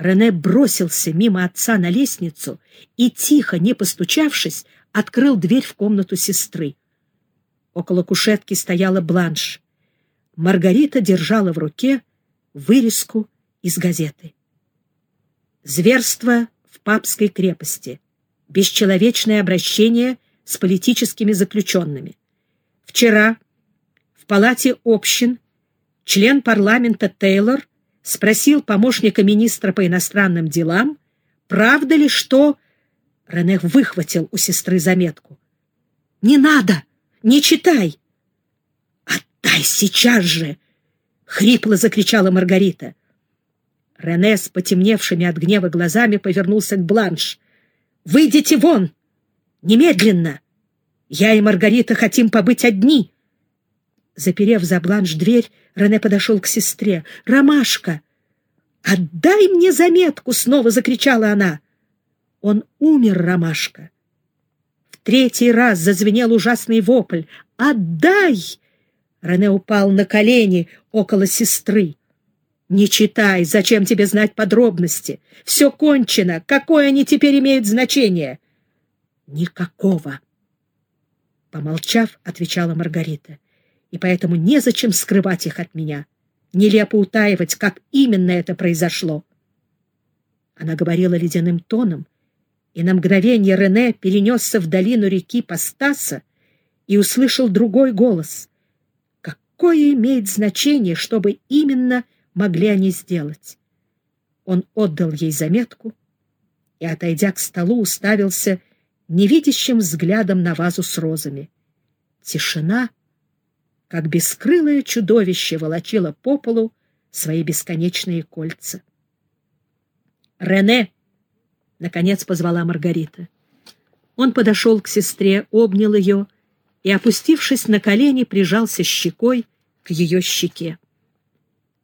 Рене бросился мимо отца на лестницу и, тихо, не постучавшись, открыл дверь в комнату сестры. Около кушетки стояла бланш. Маргарита держала в руке вырезку из газеты. Зверство в папской крепости. Бесчеловечное обращение с политическими заключенными. Вчера в палате общин член парламента Тейлор спросил помощника министра по иностранным делам, правда ли, что... Рене выхватил у сестры заметку. «Не надо! Не читай!» «Отдай сейчас же!» — хрипло закричала Маргарита. Рене с потемневшими от гнева глазами повернулся к Бланш. «Выйдите вон! Немедленно! Я и Маргарита хотим побыть одни!» Заперев за Бланш дверь, Рене подошел к сестре. «Ромашка! Отдай мне заметку!» — снова закричала она. «Он умер, Ромашка!» В третий раз зазвенел ужасный вопль. «Отдай!» Рене упал на колени около сестры. «Не читай, зачем тебе знать подробности? Все кончено, какое они теперь имеют значение?» «Никакого!» Помолчав, отвечала Маргарита и поэтому незачем скрывать их от меня. Нелепо утаивать, как именно это произошло. Она говорила ледяным тоном, и на мгновение Рене перенесся в долину реки Пастаса и услышал другой голос. Какое имеет значение, чтобы именно могли они сделать? Он отдал ей заметку и, отойдя к столу, уставился невидящим взглядом на вазу с розами. Тишина — как бескрылое чудовище волочило по полу свои бесконечные кольца. «Рене!» — наконец позвала Маргарита. Он подошел к сестре, обнял ее и, опустившись на колени, прижался щекой к ее щеке.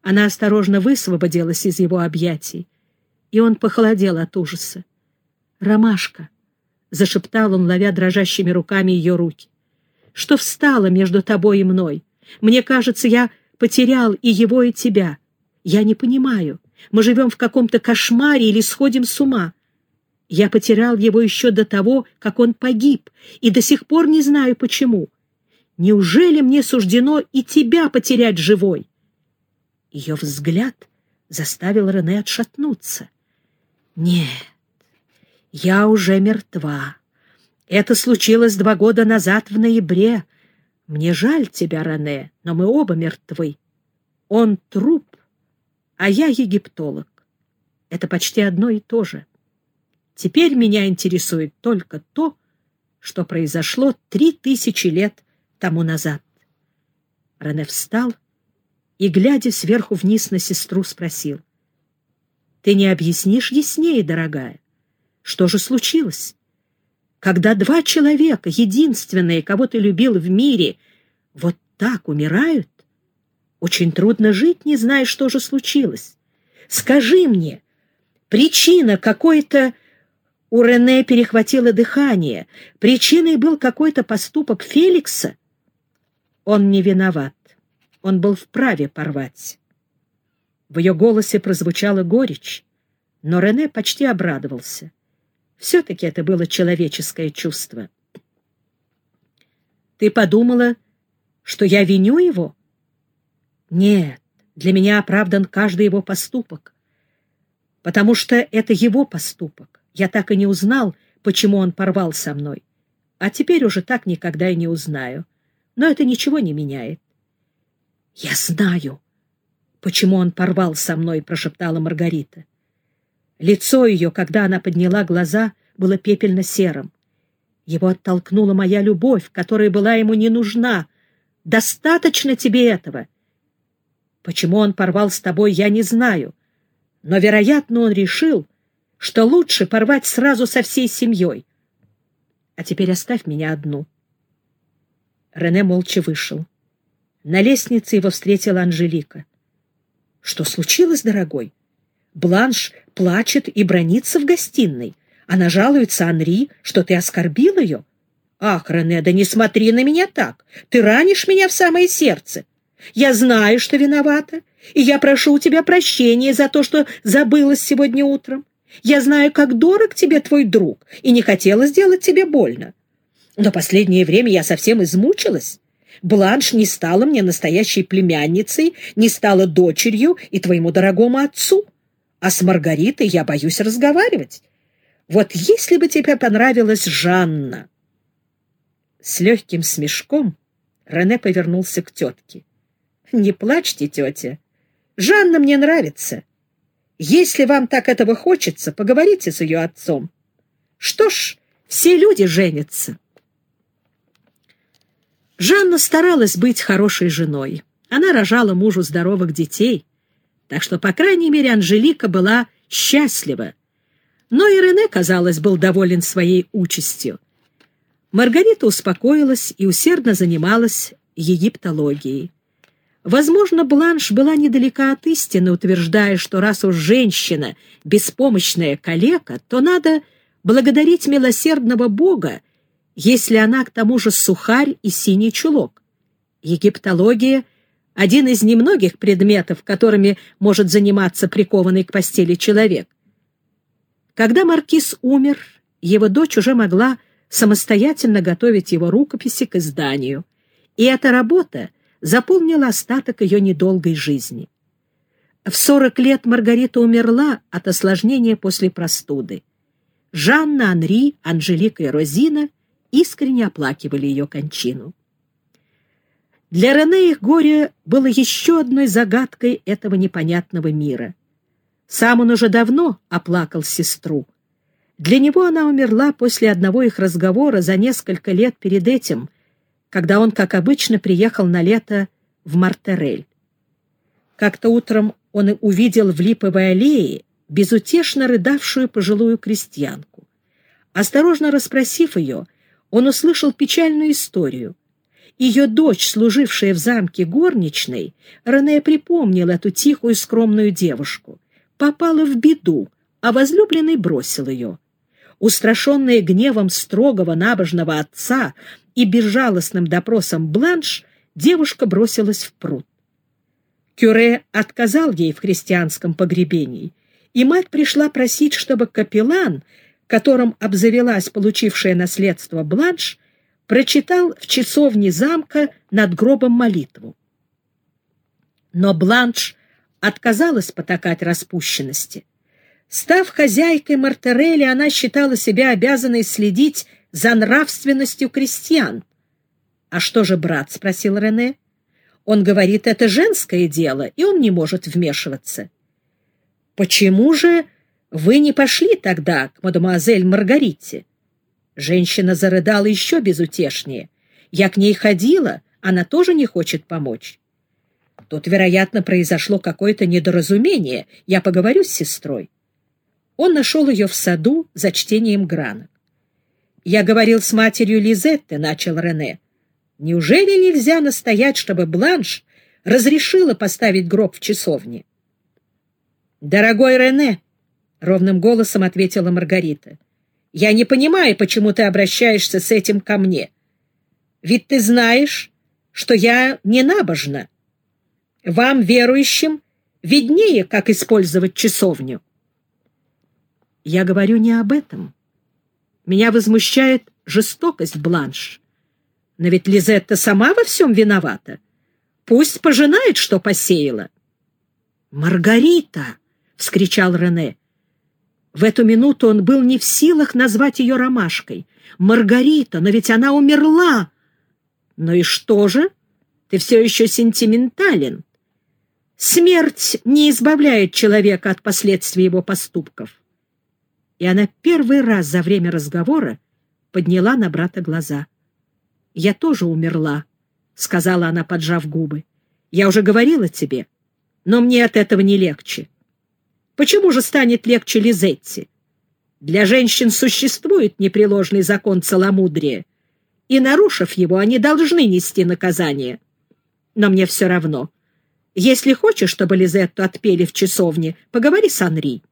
Она осторожно высвободилась из его объятий, и он похолодел от ужаса. «Ромашка!» — зашептал он, ловя дрожащими руками ее руки что встало между тобой и мной. Мне кажется, я потерял и его, и тебя. Я не понимаю. Мы живем в каком-то кошмаре или сходим с ума. Я потерял его еще до того, как он погиб, и до сих пор не знаю, почему. Неужели мне суждено и тебя потерять живой?» Ее взгляд заставил Рене отшатнуться. «Нет, я уже мертва. Это случилось два года назад в ноябре. Мне жаль тебя, Рене, но мы оба мертвы. Он труп, а я египтолог. Это почти одно и то же. Теперь меня интересует только то, что произошло три тысячи лет тому назад. Рене встал и, глядя сверху вниз на сестру, спросил. — Ты не объяснишь яснее, дорогая? Что же случилось? Когда два человека, единственные, кого ты любил в мире, вот так умирают, очень трудно жить, не зная, что же случилось. Скажи мне, причина какой-то... У Рене перехватило дыхание. Причиной был какой-то поступок Феликса. Он не виноват. Он был вправе порвать. В ее голосе прозвучала горечь, но Рене почти обрадовался. Все-таки это было человеческое чувство. Ты подумала, что я виню его? Нет, для меня оправдан каждый его поступок, потому что это его поступок. Я так и не узнал, почему он порвал со мной. А теперь уже так никогда и не узнаю. Но это ничего не меняет. «Я знаю, почему он порвал со мной», — прошептала Маргарита. Лицо ее, когда она подняла глаза, было пепельно-серым. Его оттолкнула моя любовь, которая была ему не нужна. Достаточно тебе этого. Почему он порвал с тобой, я не знаю. Но, вероятно, он решил, что лучше порвать сразу со всей семьей. А теперь оставь меня одну. Рене молча вышел. На лестнице его встретила Анжелика. — Что случилось, дорогой? Бланш плачет и бронится в гостиной. Она жалуется Анри, что ты оскорбил ее. Ах, Рене, да не смотри на меня так. Ты ранишь меня в самое сердце. Я знаю, что виновата, И я прошу у тебя прощения за то, что забылась сегодня утром. Я знаю, как дорог тебе твой друг, и не хотела сделать тебе больно. Но последнее время я совсем измучилась. Бланш не стала мне настоящей племянницей, не стала дочерью и твоему дорогому отцу. А с Маргаритой я боюсь разговаривать. Вот если бы тебе понравилась Жанна...» С легким смешком Рене повернулся к тетке. «Не плачьте, тетя. Жанна мне нравится. Если вам так этого хочется, поговорите с ее отцом. Что ж, все люди женятся». Жанна старалась быть хорошей женой. Она рожала мужу здоровых детей, так что, по крайней мере, Анжелика была счастлива. Но и Рене, казалось, был доволен своей участью. Маргарита успокоилась и усердно занималась египтологией. Возможно, Бланш была недалека от истины, утверждая, что раз уж женщина — беспомощная калека, то надо благодарить милосердного Бога если она к тому же сухарь и синий чулок. Египтология — один из немногих предметов, которыми может заниматься прикованный к постели человек. Когда маркиз умер, его дочь уже могла самостоятельно готовить его рукописи к изданию, и эта работа заполнила остаток ее недолгой жизни. В 40 лет Маргарита умерла от осложнения после простуды. Жанна, Анри, Анжелика и Розина искренне оплакивали ее кончину. Для Рене их горе было еще одной загадкой этого непонятного мира. Сам он уже давно оплакал сестру. Для него она умерла после одного их разговора за несколько лет перед этим, когда он, как обычно, приехал на лето в Мартерель. Как-то утром он увидел в липовой аллее безутешно рыдавшую пожилую крестьянку. Осторожно расспросив ее, он услышал печальную историю. Ее дочь, служившая в замке горничной, Рене припомнил эту тихую скромную девушку, попала в беду, а возлюбленный бросил ее. Устрашенная гневом строгого набожного отца и безжалостным допросом Бланш, девушка бросилась в пруд. Кюре отказал ей в христианском погребении, и мать пришла просить, чтобы капеллан — которым обзавелась получившая наследство Бланш, прочитал в часовне замка над гробом молитву. Но Бланш отказалась потакать распущенности. Став хозяйкой Мартерелли, она считала себя обязанной следить за нравственностью крестьян. «А что же брат?» — спросил Рене. «Он говорит, это женское дело, и он не может вмешиваться». «Почему же вы не пошли тогда к мадемуазель Маргарите? Женщина зарыдала еще безутешнее. Я к ней ходила, она тоже не хочет помочь. Тут, вероятно, произошло какое-то недоразумение. Я поговорю с сестрой. Он нашел ее в саду за чтением гранок. «Я говорил с матерью Лизетты», — начал Рене. «Неужели нельзя настоять, чтобы Бланш разрешила поставить гроб в часовне?» «Дорогой Рене», — ровным голосом ответила Маргарита. «Я не понимаю, почему ты обращаешься с этим ко мне. Ведь ты знаешь, что я не набожна. Вам, верующим, виднее, как использовать часовню». «Я говорю не об этом. Меня возмущает жестокость Бланш. Но ведь Лизетта сама во всем виновата. Пусть пожинает, что посеяла». «Маргарита!» — вскричал Рене. В эту минуту он был не в силах назвать ее ромашкой. «Маргарита, но ведь она умерла!» «Ну и что же? Ты все еще сентиментален. Смерть не избавляет человека от последствий его поступков». И она первый раз за время разговора подняла на брата глаза. «Я тоже умерла», — сказала она, поджав губы. «Я уже говорила тебе, но мне от этого не легче». Почему же станет легче Лизетти? Для женщин существует непреложный закон целомудрия, и, нарушив его, они должны нести наказание. Но мне все равно. Если хочешь, чтобы Лизетту отпели в часовне, поговори с Анри.